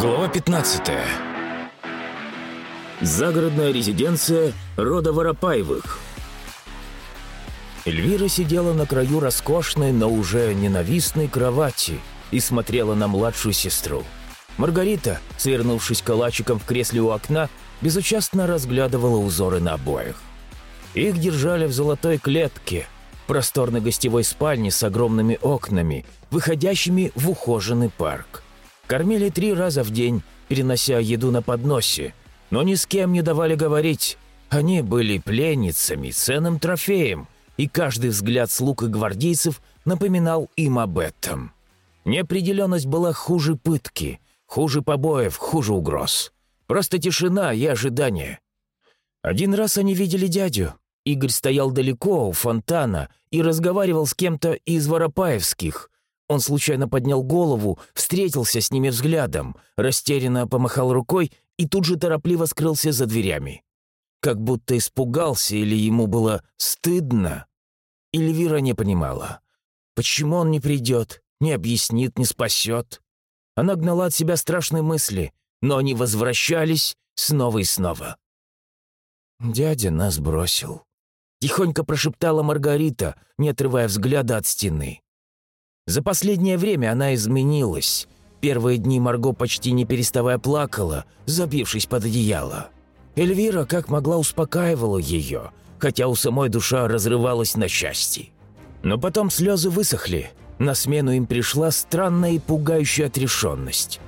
Глава 15. Загородная резиденция рода Воропаевых. Эльвира сидела на краю роскошной, но уже ненавистной кровати и смотрела на младшую сестру. Маргарита, свернувшись калачиком в кресле у окна, безучастно разглядывала узоры на обоях. Их держали в золотой клетке, просторной гостевой спальне с огромными окнами, выходящими в ухоженный парк. Кормили три раза в день, перенося еду на подносе, но ни с кем не давали говорить. Они были пленницами, ценным трофеем, и каждый взгляд слуг и гвардейцев напоминал им об этом. Неопределенность была хуже пытки, хуже побоев, хуже угроз. Просто тишина и ожидание. Один раз они видели дядю. Игорь стоял далеко, у фонтана, и разговаривал с кем-то из Воропаевских, он случайно поднял голову, встретился с ними взглядом, растерянно помахал рукой и тут же торопливо скрылся за дверями. Как будто испугался или ему было стыдно. Эльвира не понимала. Почему он не придет, не объяснит, не спасет? Она гнала от себя страшные мысли, но они возвращались снова и снова. «Дядя нас бросил», — тихонько прошептала Маргарита, не отрывая взгляда от стены. За последнее время она изменилась. Первые дни Марго почти не переставая плакала, забившись под одеяло. Эльвира как могла успокаивала ее, хотя у самой душа разрывалась на счастье. Но потом слезы высохли, на смену им пришла странная и пугающая отрешенность.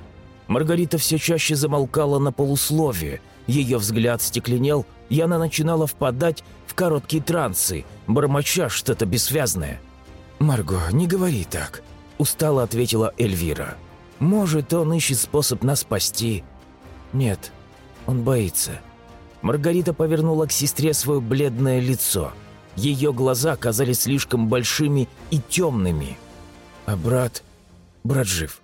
Маргарита все чаще замолкала на полусловие, ее взгляд стекленел, и она начинала впадать в короткие трансы, бормоча что-то бессвязное – «Марго, не говори так», – устало ответила Эльвира. «Может, он ищет способ нас спасти?» «Нет, он боится». Маргарита повернула к сестре свое бледное лицо. Ее глаза казались слишком большими и темными. А брат... брат жив.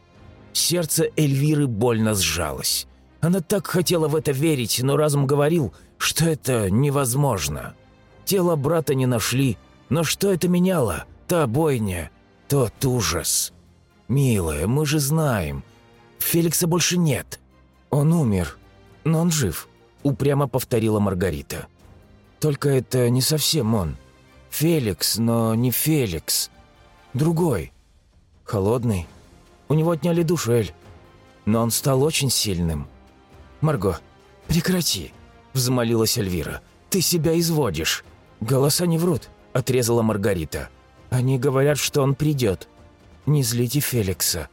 Сердце Эльвиры больно сжалось. Она так хотела в это верить, но разум говорил, что это невозможно. Тело брата не нашли, но что это меняло? Та бойня, тот ужас. Милая, мы же знаем. Феликса больше нет. Он умер, но он жив», — упрямо повторила Маргарита. «Только это не совсем он. Феликс, но не Феликс. Другой. Холодный. У него отняли душель. Но он стал очень сильным. Марго, прекрати», — взмолилась Эльвира. «Ты себя изводишь». «Голоса не врут», — отрезала Маргарита. Они говорят, что он придет. Не злите Феликса».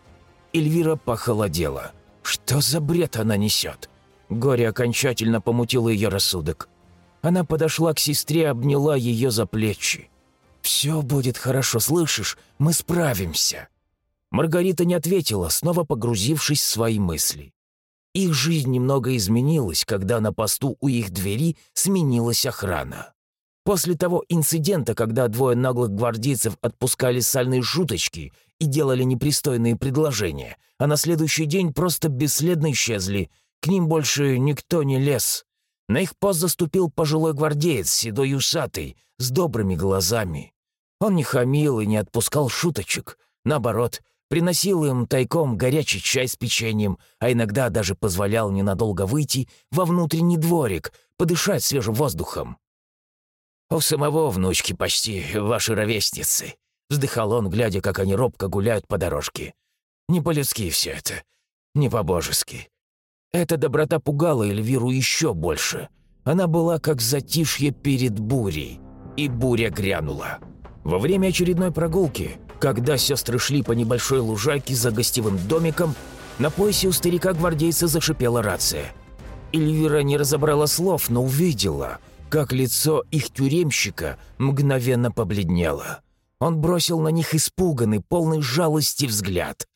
Эльвира похолодела. Что за бред она несет? Горе окончательно помутило ее рассудок. Она подошла к сестре, обняла ее за плечи. «Все будет хорошо, слышишь? Мы справимся». Маргарита не ответила, снова погрузившись в свои мысли. Их жизнь немного изменилась, когда на посту у их двери сменилась охрана. После того инцидента, когда двое наглых гвардейцев отпускали сальные шуточки и делали непристойные предложения, а на следующий день просто бесследно исчезли, к ним больше никто не лез. На их пост заступил пожилой гвардеец, седой усатый, с добрыми глазами. Он не хамил и не отпускал шуточек. Наоборот, приносил им тайком горячий чай с печеньем, а иногда даже позволял ненадолго выйти во внутренний дворик, подышать свежим воздухом. «У самого внучки почти ваши ровесницы», — вздыхал он, глядя, как они робко гуляют по дорожке. «Не по-людски все это, не по-божески». Эта доброта пугала Эльвиру еще больше. Она была как затишье перед бурей, и буря грянула. Во время очередной прогулки, когда сестры шли по небольшой лужайке за гостевым домиком, на поясе у старика-гвардейца зашипела рация. Эльвира не разобрала слов, но увидела — как лицо их тюремщика мгновенно побледнело. Он бросил на них испуганный, полный жалости взгляд.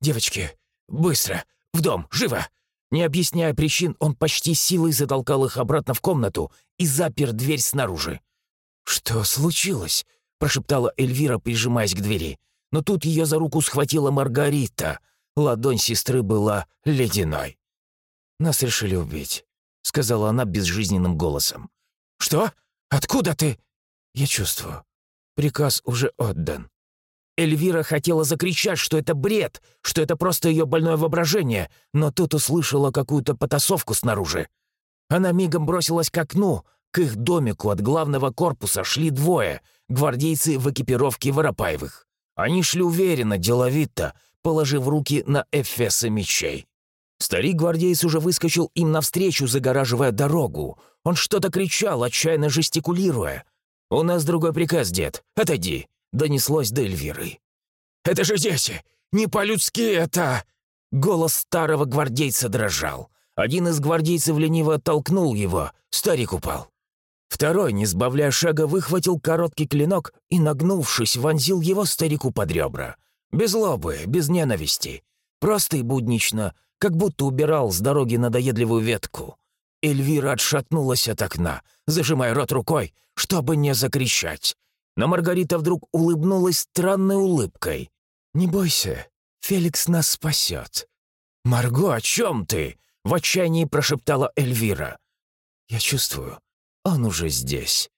«Девочки, быстро! В дом! Живо!» Не объясняя причин, он почти силой затолкал их обратно в комнату и запер дверь снаружи. «Что случилось?» – прошептала Эльвира, прижимаясь к двери. Но тут ее за руку схватила Маргарита. Ладонь сестры была ледяной. «Нас решили убить», — сказала она безжизненным голосом. «Что? Откуда ты?» «Я чувствую. Приказ уже отдан». Эльвира хотела закричать, что это бред, что это просто ее больное воображение, но тут услышала какую-то потасовку снаружи. Она мигом бросилась к окну. К их домику от главного корпуса шли двое, гвардейцы в экипировке Воропаевых. Они шли уверенно, деловито, положив руки на эфесы мечей. Старик-гвардеец уже выскочил им навстречу, загораживая дорогу. Он что-то кричал, отчаянно жестикулируя. «У нас другой приказ, дед. Отойди!» — донеслось до Эльвиры. «Это же дети! Не по-людски это!» Голос старого гвардейца дрожал. Один из гвардейцев лениво оттолкнул его, старик упал. Второй, не сбавляя шага, выхватил короткий клинок и, нагнувшись, вонзил его старику под ребра. Без лобы, без ненависти. Просто и буднично, как будто убирал с дороги надоедливую ветку. Эльвира отшатнулась от окна, зажимая рот рукой, чтобы не закричать. Но Маргарита вдруг улыбнулась странной улыбкой. «Не бойся, Феликс нас спасет». «Марго, о чем ты?» В отчаянии прошептала Эльвира. «Я чувствую, он уже здесь».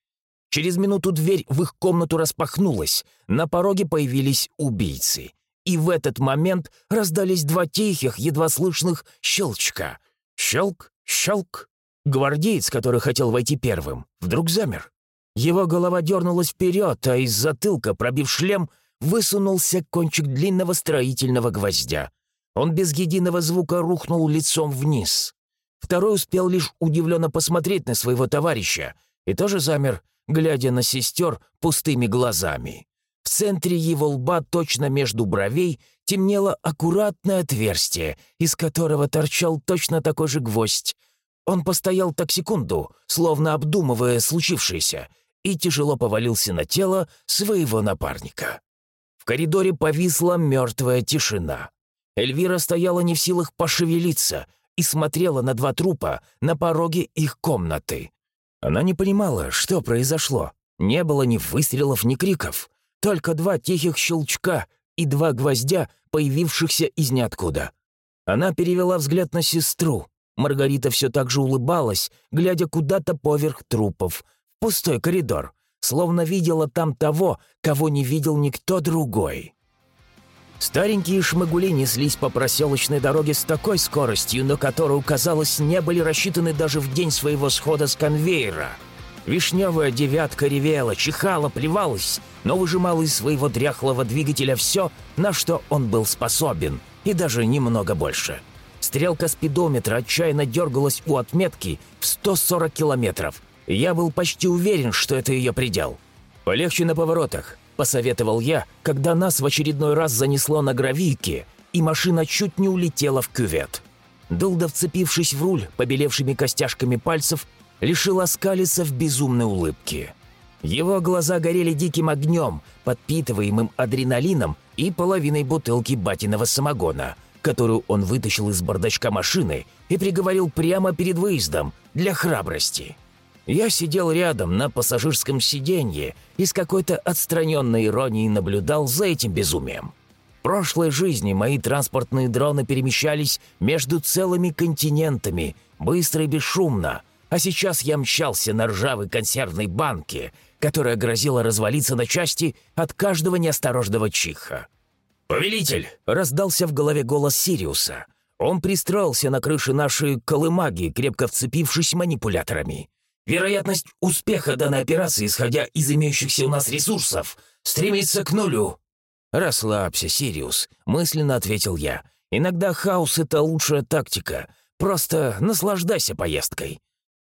Через минуту дверь в их комнату распахнулась, на пороге появились убийцы. И в этот момент раздались два тихих, едва слышных щелчка. Щелк, щелк. Гвардеец, который хотел войти первым, вдруг замер. Его голова дернулась вперед, а из затылка, пробив шлем, высунулся кончик длинного строительного гвоздя. Он без единого звука рухнул лицом вниз. Второй успел лишь удивленно посмотреть на своего товарища и тоже замер, глядя на сестер пустыми глазами. В центре его лба, точно между бровей, темнело аккуратное отверстие, из которого торчал точно такой же гвоздь. Он постоял так секунду, словно обдумывая случившееся, и тяжело повалился на тело своего напарника. В коридоре повисла мертвая тишина. Эльвира стояла не в силах пошевелиться и смотрела на два трупа на пороге их комнаты. Она не понимала, что произошло. Не было ни выстрелов, ни криков. Только два тихих щелчка и два гвоздя, появившихся из ниоткуда. Она перевела взгляд на сестру. Маргарита все так же улыбалась, глядя куда-то поверх трупов, в пустой коридор, словно видела там того, кого не видел никто другой. Старенькие шмыгули неслись по проселочной дороге с такой скоростью, на которую, казалось, не были рассчитаны даже в день своего схода с конвейера. Вишневая девятка ревела, чихала, плевалась, но выжимала из своего дряхлого двигателя все, на что он был способен, и даже немного больше. Стрелка спидометра отчаянно дергалась у отметки в 140 километров. Я был почти уверен, что это ее предел. «Полегче на поворотах посоветовал я, когда нас в очередной раз занесло на гравийке, и машина чуть не улетела в кювет. Дылда, вцепившись в руль побелевшими костяшками пальцев, лишил оскалиться в безумной улыбке. Его глаза горели диким огнем, подпитываемым адреналином и половиной бутылки батиного самогона, которую он вытащил из бардачка машины и приговорил прямо перед выездом для храбрости. Я сидел рядом на пассажирском сиденье и с какой-то отстраненной иронией наблюдал за этим безумием. В прошлой жизни мои транспортные дроны перемещались между целыми континентами, быстро и бесшумно, а сейчас я мчался на ржавой консервной банке, которая грозила развалиться на части от каждого неосторожного чиха. «Повелитель!» — раздался в голове голос Сириуса. Он пристроился на крыше нашей колымаги, крепко вцепившись манипуляторами. Вероятность успеха данной операции, исходя из имеющихся у нас ресурсов, стремится к нулю». «Расслабься, Сириус», — мысленно ответил я. «Иногда хаос — это лучшая тактика. Просто наслаждайся поездкой».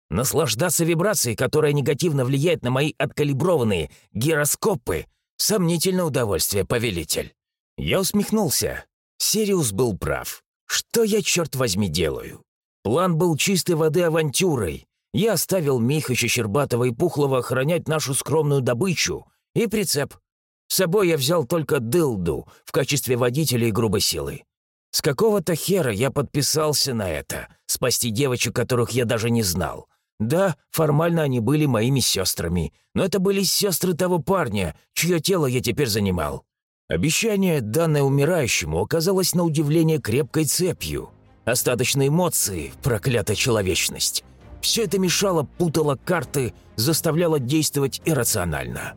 Наслаждаться вибрацией, которая негативно влияет на мои откалиброванные гироскопы — сомнительное удовольствие, повелитель. Я усмехнулся. Сириус был прав. Что я, черт возьми, делаю? План был чистой воды авантюрой, я оставил Михача Щербатова и Пухлого охранять нашу скромную добычу и прицеп. С собой я взял только дылду в качестве водителя и грубой силы. С какого-то хера я подписался на это, спасти девочек, которых я даже не знал. Да, формально они были моими сестрами, но это были сестры того парня, чье тело я теперь занимал. Обещание, данное умирающему, оказалось на удивление крепкой цепью. Остаточные эмоции, проклятая человечность. Все это мешало, путало карты, заставляло действовать иррационально.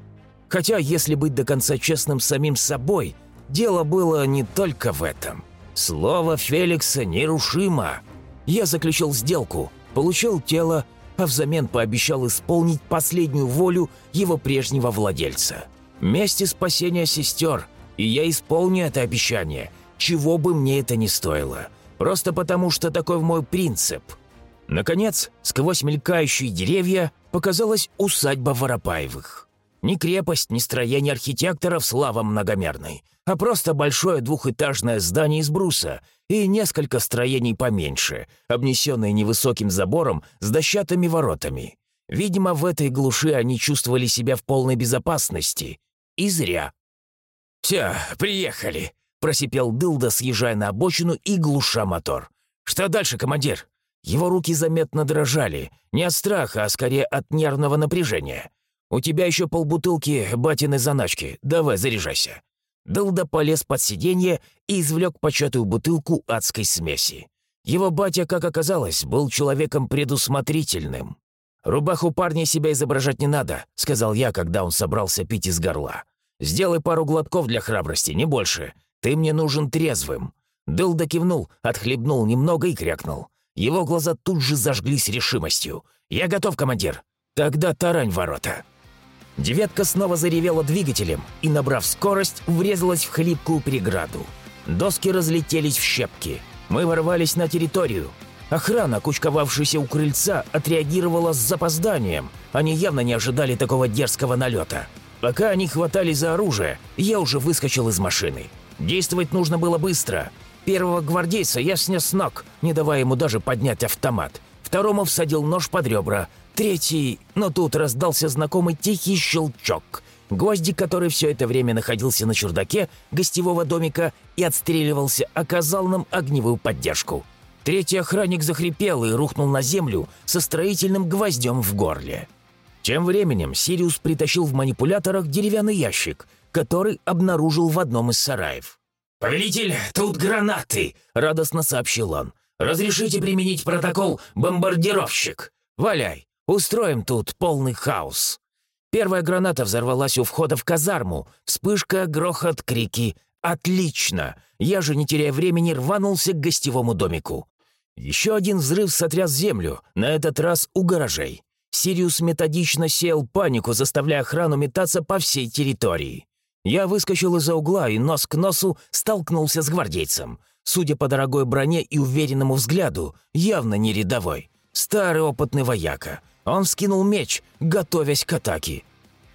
Хотя, если быть до конца честным самим собой, дело было не только в этом. Слово Феликса нерушимо. Я заключил сделку, получил тело, а взамен пообещал исполнить последнюю волю его прежнего владельца. Месть и спасение сестер, и я исполню это обещание, чего бы мне это ни стоило. Просто потому, что такой мой принцип. Наконец, сквозь мелькающие деревья показалась усадьба Воропаевых. Ни крепость, ни строение архитекторов слава многомерной, а просто большое двухэтажное здание из бруса и несколько строений поменьше, обнесенные невысоким забором с дощатыми воротами. Видимо, в этой глуши они чувствовали себя в полной безопасности. И зря. «Все, приехали», — просипел Дылда, съезжая на обочину и глуша мотор. «Что дальше, командир?» Его руки заметно дрожали, не от страха, а скорее от нервного напряжения. «У тебя еще полбутылки батиной заначки, давай заряжайся». Дылда полез под сиденье и извлек початую бутылку адской смеси. Его батя, как оказалось, был человеком предусмотрительным. «Рубаху парня себя изображать не надо», — сказал я, когда он собрался пить из горла. «Сделай пару глотков для храбрости, не больше. Ты мне нужен трезвым». Дылда кивнул, отхлебнул немного и крякнул. Его глаза тут же зажглись решимостью. «Я готов, командир!» «Тогда тарань ворота!» Девятка снова заревела двигателем и, набрав скорость, врезалась в хлипкую преграду. Доски разлетелись в щепки. Мы ворвались на территорию. Охрана, кучковавшаяся у крыльца, отреагировала с запозданием. Они явно не ожидали такого дерзкого налета. Пока они хватали за оружие, я уже выскочил из машины. Действовать нужно было быстро. Первого гвардейца я снес с ног, не давая ему даже поднять автомат. Второму всадил нож под ребра. Третий... Но тут раздался знакомый тихий щелчок. Гвоздик, который все это время находился на чердаке гостевого домика и отстреливался, оказал нам огневую поддержку. Третий охранник захрипел и рухнул на землю со строительным гвоздем в горле. Тем временем Сириус притащил в манипуляторах деревянный ящик, который обнаружил в одном из сараев. «Повелитель, тут гранаты!» — радостно сообщил он. «Разрешите применить протокол «Бомбардировщик». Валяй, устроим тут полный хаос». Первая граната взорвалась у входа в казарму. Вспышка, грохот, крики. «Отлично!» Я же, не теряя времени, рванулся к гостевому домику. Еще один взрыв сотряс землю, на этот раз у гаражей. Сириус методично сеял панику, заставляя охрану метаться по всей территории. Я выскочил из-за угла и нос к носу столкнулся с гвардейцем. Судя по дорогой броне и уверенному взгляду, явно не рядовой. Старый опытный вояка. Он вскинул меч, готовясь к атаке.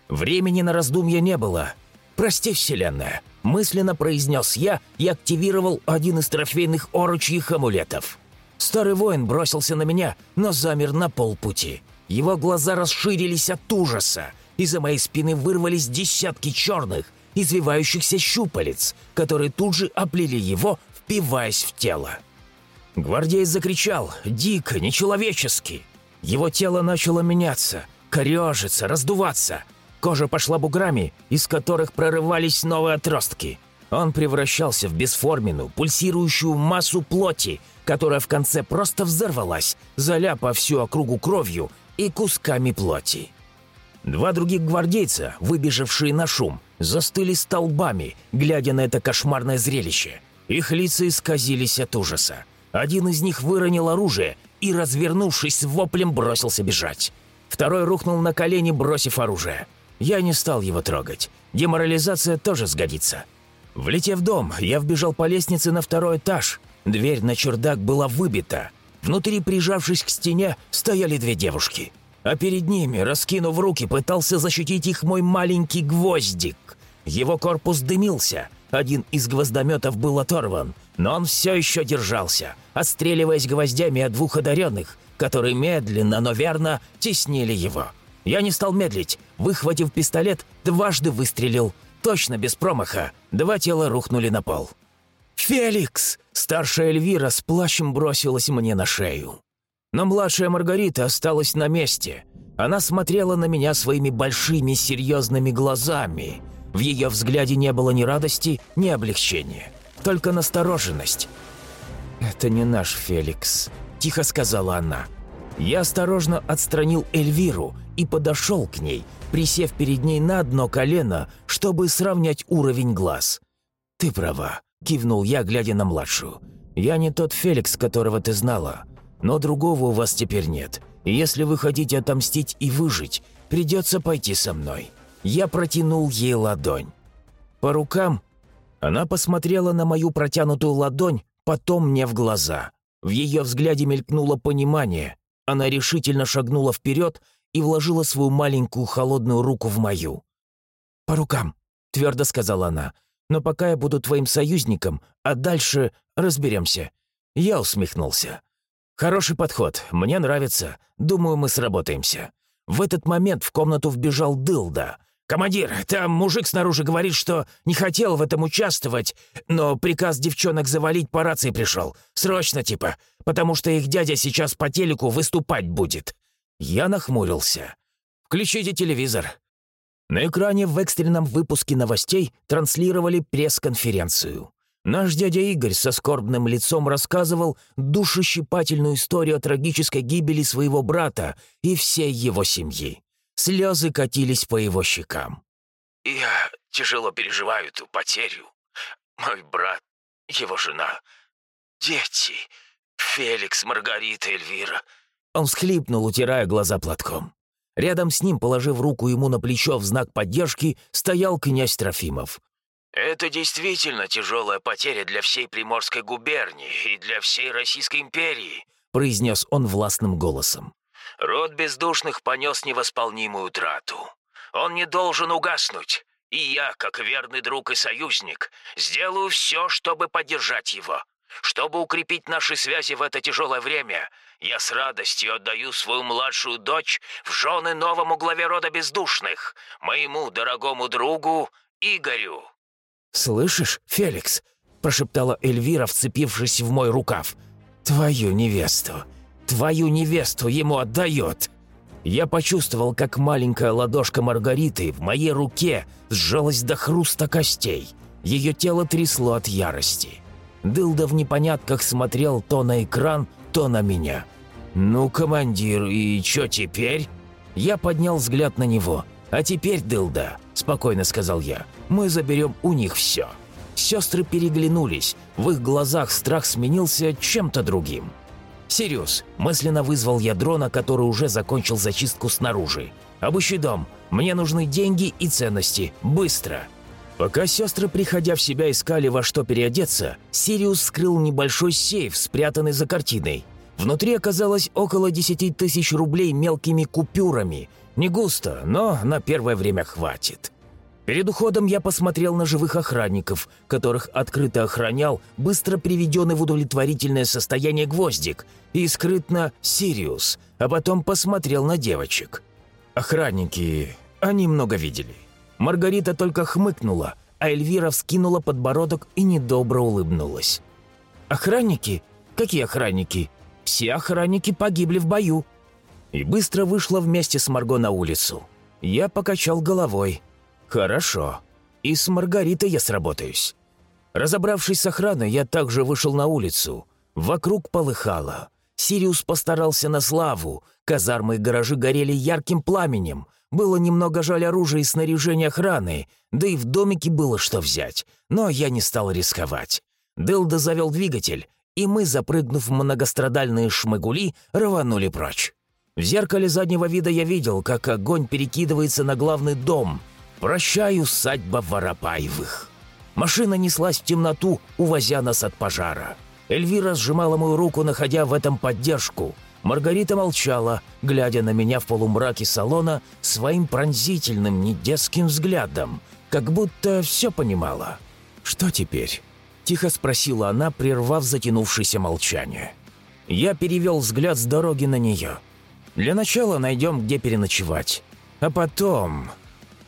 Времени на раздумья не было. «Прости, Вселенная», — мысленно произнес я и активировал один из трофейных орочьих амулетов. Старый воин бросился на меня, но замер на полпути. Его глаза расширились от ужаса. Из-за моей спины вырвались десятки черных, извивающихся щупалец, которые тут же оплели его, впиваясь в тело. Гвардеец закричал, дико, нечеловечески. Его тело начало меняться, корежиться, раздуваться. Кожа пошла буграми, из которых прорывались новые отростки. Он превращался в бесформенную, пульсирующую массу плоти, которая в конце просто взорвалась, заляпав всю округу кровью и кусками плоти. Два других гвардейца, выбежавшие на шум, застыли столбами, глядя на это кошмарное зрелище. Их лица исказились от ужаса. Один из них выронил оружие и, развернувшись воплем, бросился бежать. Второй рухнул на колени, бросив оружие. Я не стал его трогать. Деморализация тоже сгодится. Влетев в дом, я вбежал по лестнице на второй этаж. Дверь на чердак была выбита. Внутри, прижавшись к стене, стояли две девушки – а перед ними, раскинув руки, пытался защитить их мой маленький гвоздик. Его корпус дымился, один из гвоздометов был оторван, но он все еще держался, отстреливаясь гвоздями от двух одаренных, которые медленно, но верно теснили его. Я не стал медлить, выхватив пистолет, дважды выстрелил, точно без промаха, два тела рухнули на пол. «Феликс!» – старшая Эльвира с плащем бросилась мне на шею. Но младшая Маргарита осталась на месте. Она смотрела на меня своими большими серьезными глазами. В ее взгляде не было ни радости, ни облегчения, только настороженность. «Это не наш Феликс», – тихо сказала она. Я осторожно отстранил Эльвиру и подошел к ней, присев перед ней на одно колено, чтобы сравнять уровень глаз. «Ты права», — кивнул я, глядя на младшую. «Я не тот Феликс, которого ты знала, но другого у вас теперь нет. И если вы хотите отомстить и выжить, придется пойти со мной». Я протянул ей ладонь. По рукам она посмотрела на мою протянутую ладонь, потом мне в глаза. В ее взгляде мелькнуло понимание. Она решительно шагнула вперед и вложила свою маленькую холодную руку в мою. «По рукам», — твердо сказала она. «Но пока я буду твоим союзником, а дальше разберемся». Я усмехнулся. «Хороший подход, мне нравится. Думаю, мы сработаемся». В этот момент в комнату вбежал Дылда. «Командир, там мужик снаружи говорит, что не хотел в этом участвовать, но приказ девчонок завалить по рации пришел. Срочно типа, потому что их дядя сейчас по телеку выступать будет». Я нахмурился. «Включите телевизор». На экране в экстренном выпуске новостей транслировали пресс-конференцию. Наш дядя Игорь со скорбным лицом рассказывал душещипательную историю о трагической гибели своего брата и всей его семьи. Слезы катились по его щекам. «Я тяжело переживаю эту потерю. Мой брат, его жена, дети, Феликс, Маргарита, Эльвира». Он всхлипнул, утирая глаза платком. Рядом с ним, положив руку ему на плечо в знак поддержки, стоял князь Трофимов. «Это действительно тяжелая потеря для всей Приморской губернии и для всей Российской империи», произнес он властным голосом. Род бездушных понес невосполнимую утрату. Он не должен угаснуть, и я, как верный друг и союзник, сделаю все, чтобы поддержать его. Чтобы укрепить наши связи в это тяжелое время, я с радостью отдаю свою младшую дочь в жены новому главе рода бездушных, моему дорогому другу Игорю». «Слышишь, Феликс?» – прошептала Эльвира, вцепившись в мой рукав. «Твою невесту твою невесту ему отдает!» Я почувствовал, как маленькая ладошка Маргариты в моей руке сжалась до хруста костей. Ее тело трясло от ярости. Дылда в непонятках смотрел то на экран, то на меня. «Ну, командир, и что теперь?» Я поднял взгляд на него. «А теперь, Дылда», – спокойно сказал я, – «мы заберем у них все». Сестры переглянулись, в их глазах страх сменился чем-то другим. «Сириус!» – мысленно вызвал я дрона, который уже закончил зачистку снаружи. «Обыщи дом. Мне нужны деньги и ценности. Быстро!» Пока сестры, приходя в себя, искали во что переодеться, Сириус скрыл небольшой сейф, спрятанный за картиной. Внутри оказалось около 10 тысяч рублей мелкими купюрами. Не густо, но на первое время хватит. Перед уходом я посмотрел на живых охранников, которых открыто охранял быстро приведенный в удовлетворительное состояние гвоздик и скрытно Сириус, а потом посмотрел на девочек. Охранники, они много видели. Маргарита только хмыкнула, а Эльвира вскинула подбородок и недобро улыбнулась. «Охранники? Какие охранники? Все охранники погибли в бою». И быстро вышла вместе с Марго на улицу. Я покачал головой – «Хорошо. И с Маргаритой я сработаюсь». Разобравшись с охраной, я также вышел на улицу. Вокруг полыхало. Сириус постарался на славу. Казармы и гаражи горели ярким пламенем. Было немного жаль оружия и снаряжения охраны, да и в домике было что взять. Но я не стал рисковать. Дылда завел двигатель, и мы, запрыгнув в многострадальные шмыгули, рванули прочь. В зеркале заднего вида я видел, как огонь перекидывается на главный дом — «Прощай, усадьба Воропаевых». Машина неслась в темноту, увозя нас от пожара. Эльвира сжимала мою руку, находя в этом поддержку. Маргарита молчала, глядя на меня в полумраке салона своим пронзительным, недетским взглядом, как будто все понимала. «Что теперь?» – тихо спросила она, прервав затянувшееся молчание. Я перевел взгляд с дороги на нее. «Для начала найдем, где переночевать. А потом...»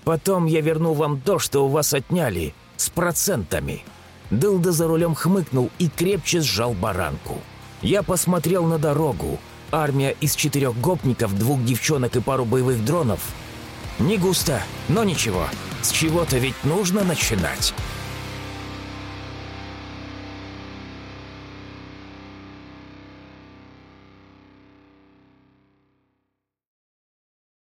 Потом я верну вам то, что у вас отняли, с процентами». Дылда за рулем хмыкнул и крепче сжал баранку. Я посмотрел на дорогу. Армия из четырех гопников, двух девчонок и пару боевых дронов. Не густо, но ничего. С чего-то ведь нужно начинать.